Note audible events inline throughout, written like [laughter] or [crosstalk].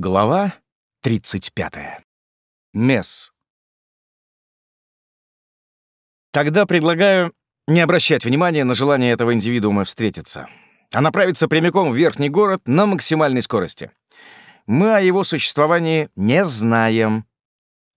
Глава 35. Месс. Тогда предлагаю не обращать внимания на желание этого индивидуума встретиться, а направиться прямиком в верхний город на максимальной скорости. Мы о его существовании не знаем,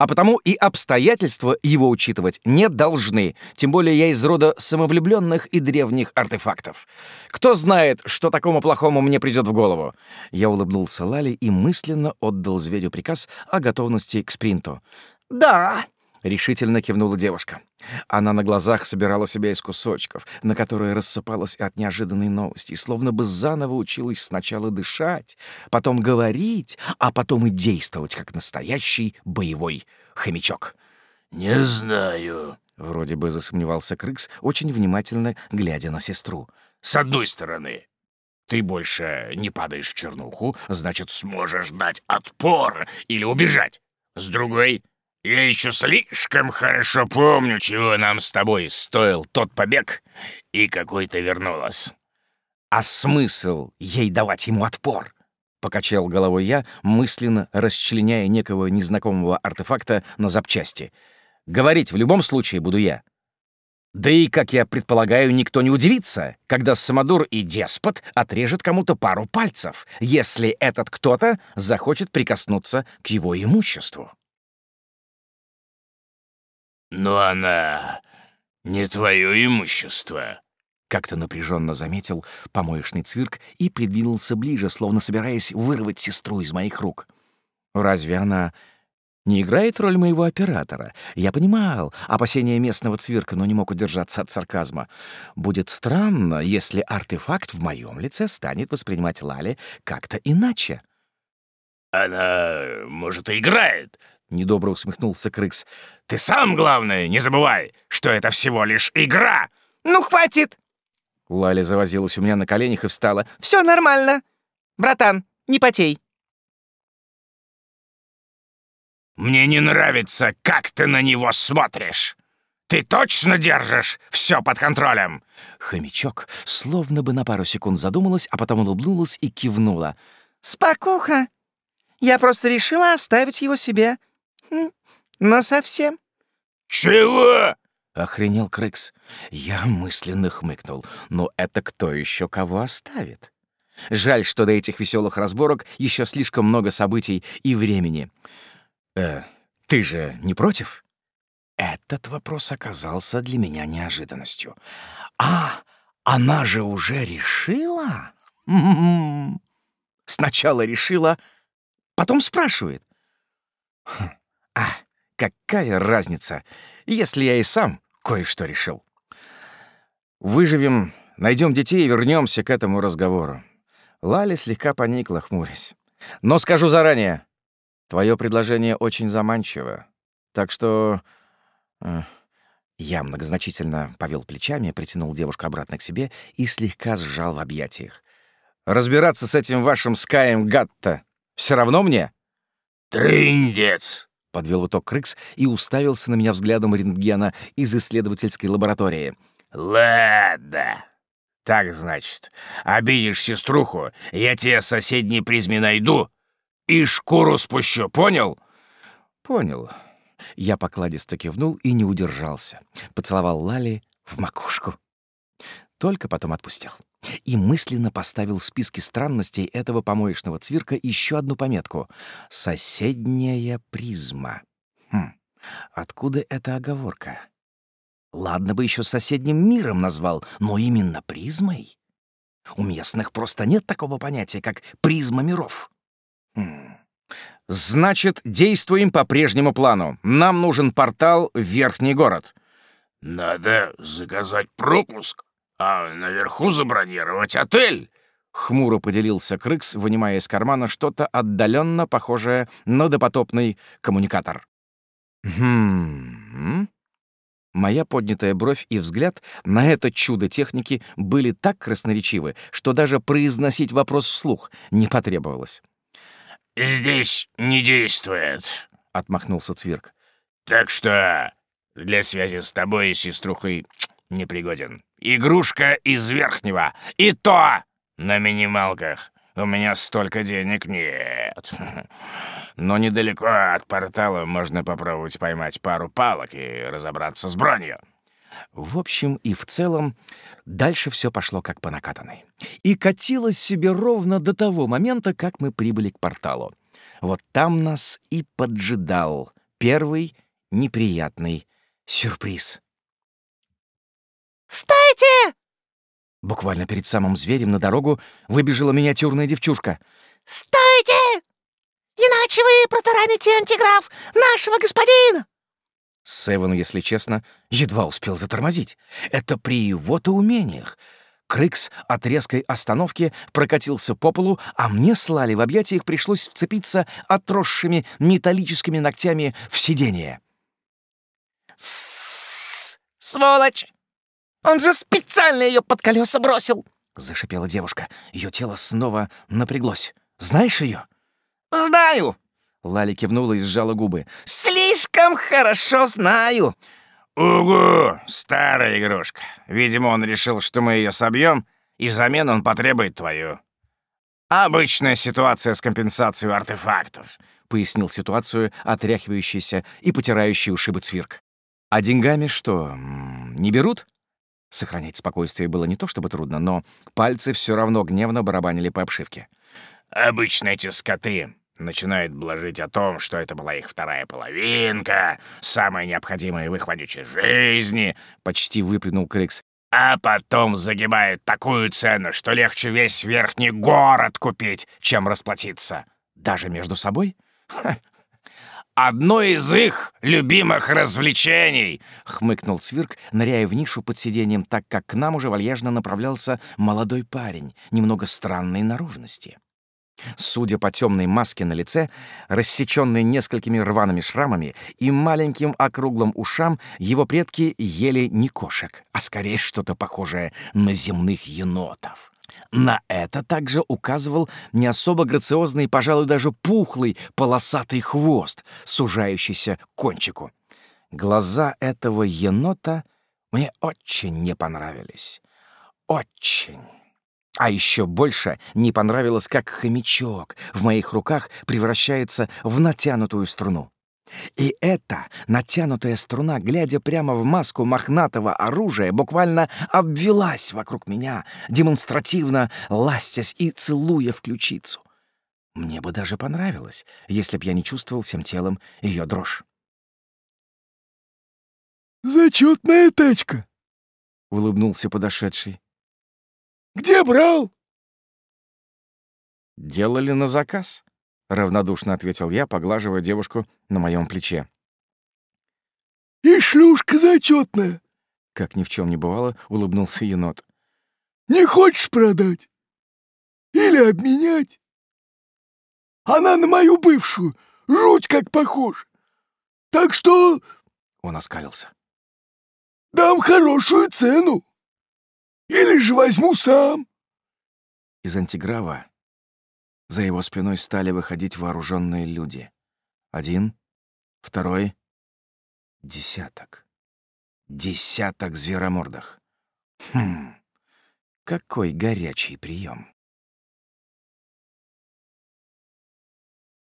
а потому и обстоятельства его учитывать не должны, тем более я из рода самовлюбленных и древних артефактов. Кто знает, что такому плохому мне придет в голову? Я улыбнулся Лали и мысленно отдал зверю приказ о готовности к спринту. «Да», — решительно кивнула девушка. Она на глазах собирала себя из кусочков, на которые рассыпалась от неожиданной новости, словно бы заново училась сначала дышать, потом говорить, а потом и действовать, как настоящий боевой хомячок. «Не знаю», — вроде бы засомневался Крыкс, очень внимательно глядя на сестру. «С одной стороны, ты больше не падаешь в чернуху, значит, сможешь дать отпор или убежать. С другой, я еще слишком хорошо помню, чего нам с тобой стоил тот побег, и какой ты вернулась. А смысл ей давать ему отпор? Покачал головой я, мысленно расчленяя некого незнакомого артефакта на запчасти. Говорить в любом случае буду я. Да и, как я предполагаю, никто не удивится, когда Самодур и Деспот отрежет кому-то пару пальцев, если этот кто-то захочет прикоснуться к его имуществу. «Но она не твое имущество», — как-то напряженно заметил помоечный цвирк и придвинулся ближе, словно собираясь вырвать сестру из моих рук. «Разве она не играет роль моего оператора. Я понимал опасения местного цвирка, но не мог удержаться от сарказма. Будет странно, если артефакт в моем лице станет воспринимать Лали как-то иначе. «Она, может, и играет, Недобро усмехнулся Крыкс. «Ты сам, главное, не забывай, что это всего лишь игра!» «Ну, хватит!» Лаля завозилась у меня на коленях и встала. «Все нормально. Братан, не потей». «Мне не нравится, как ты на него смотришь. Ты точно держишь все под контролем?» Хомячок словно бы на пару секунд задумалась, а потом улыбнулась и кивнула. «Спокуха. Я просто решила оставить его себе. [laughs] Но совсем. «Чего?» — охренел Крыкс. Я мысленно хмыкнул. Но это кто еще кого оставит? Жаль, что до этих веселых разборок еще слишком много событий и времени. Э, ты же не против? Этот вопрос оказался для меня неожиданностью. А, она же уже решила? М-м-м. Сначала решила, потом спрашивает. Хм. А, какая разница, если я и сам кое-что решил. Выживем, найдем детей и вернемся к этому разговору. Лали слегка поникла, хмурясь. Но скажу заранее, твое предложение очень заманчиво. Так что... Э, я многозначительно повел плечами, притянул девушку обратно к себе и слегка сжал в объятиях. «Разбираться с этим вашим Скаем Гатта все равно мне?» «Трындец!» — подвел итог Крыкс и уставился на меня взглядом рентгена из исследовательской лаборатории. «Ладно. Так, значит, обидишь сеструху, я тебе соседней призме найду и шкуру спущу, понял?» «Понял». Я покладисто кивнул и не удержался. Поцеловал Лали в макушку. Только потом отпустил. И мысленно поставил в списке странностей этого помоечного цвирка еще одну пометку — «Соседняя призма». Хм, откуда эта оговорка? Ладно бы еще соседним миром назвал, но именно призмой? У местных просто нет такого понятия, как призма миров. Хм. Значит, действуем по прежнему плану. Нам нужен портал в Верхний город. Надо заказать пропуск, а наверху забронировать отель!» Хмуро поделился Крыкс, вынимая из кармана что-то отдаленно похожее на допотопный коммуникатор. «Хм...» Моя поднятая бровь и взгляд на это чудо техники были так красноречивы, что даже произносить вопрос вслух не потребовалось. «Здесь не действует», — отмахнулся Цвирк. «Так что для связи с тобой и сеструхой непригоден. Игрушка из верхнего. И то на минималках. У меня столько денег нет. [laughs] Но недалеко от портала можно попробовать поймать пару палок и разобраться с бронью. В общем и в целом, дальше все пошло как по накатанной. И катилось себе ровно до того момента, как мы прибыли к порталу. Вот там нас и поджидал первый неприятный сюрприз. «Стойте!» Буквально перед самым зверем на дорогу выбежала миниатюрная девчушка. «Стойте! Иначе вы протараните антиграф нашего господина!» Севен, если честно, едва успел затормозить. Это при его-то умениях. Крыкс от резкой остановки прокатился по полу, а мне слали в объятиях пришлось вцепиться отросшими металлическими ногтями в сиденье. Сволочь! Он же специально ее под колеса бросил!» — зашипела девушка. Ее тело снова напряглось. «Знаешь ее? «Знаю!» — Лали кивнула и сжала губы. «Слишком хорошо знаю!» «Угу! Старая игрушка. Видимо, он решил, что мы ее собьем, и взамен он потребует твою. Обычная ситуация с компенсацией артефактов», — пояснил ситуацию отряхивающийся и потирающий ушибы цвирк. «А деньгами что, не берут?» Сохранять спокойствие было не то чтобы трудно, но пальцы все равно гневно барабанили по обшивке. «Обычно эти скоты начинают блажить о том, что это была их вторая половинка, самая необходимая в их вонючей жизни», — почти выплюнул Крикс. «А потом загибают такую цену, что легче весь верхний город купить, чем расплатиться. Даже между собой?» Ха, одно из их любимых развлечений!» — хмыкнул Цвирк, ныряя в нишу под сиденьем, так как к нам уже вальяжно направлялся молодой парень, немного странной наружности. Судя по темной маске на лице, рассеченной несколькими рваными шрамами и маленьким округлым ушам, его предки ели не кошек, а скорее что-то похожее на земных енотов. На это также указывал не особо грациозный, пожалуй, даже пухлый полосатый хвост, сужающийся к кончику. Глаза этого енота мне очень не понравились. Очень. А еще больше не понравилось, как хомячок в моих руках превращается в натянутую струну. И эта натянутая струна, глядя прямо в маску мохнатого оружия, буквально обвелась вокруг меня, демонстративно ластясь и целуя в ключицу. Мне бы даже понравилось, если б я не чувствовал всем телом ее дрожь. «Зачетная тачка!» — улыбнулся подошедший. «Где брал?» «Делали на заказ», равнодушно ответил я, поглаживая девушку на моем плече. И шлюшка зачетная, как ни в чем не бывало, улыбнулся енот. Не хочешь продать? Или обменять? Она на мою бывшую, жуть как похож. Так что... Он оскалился. Дам хорошую цену. Или же возьму сам. Из антиграва за его спиной стали выходить вооруженные люди. Один, второй, десяток. Десяток зверомордах. Хм, какой горячий прием.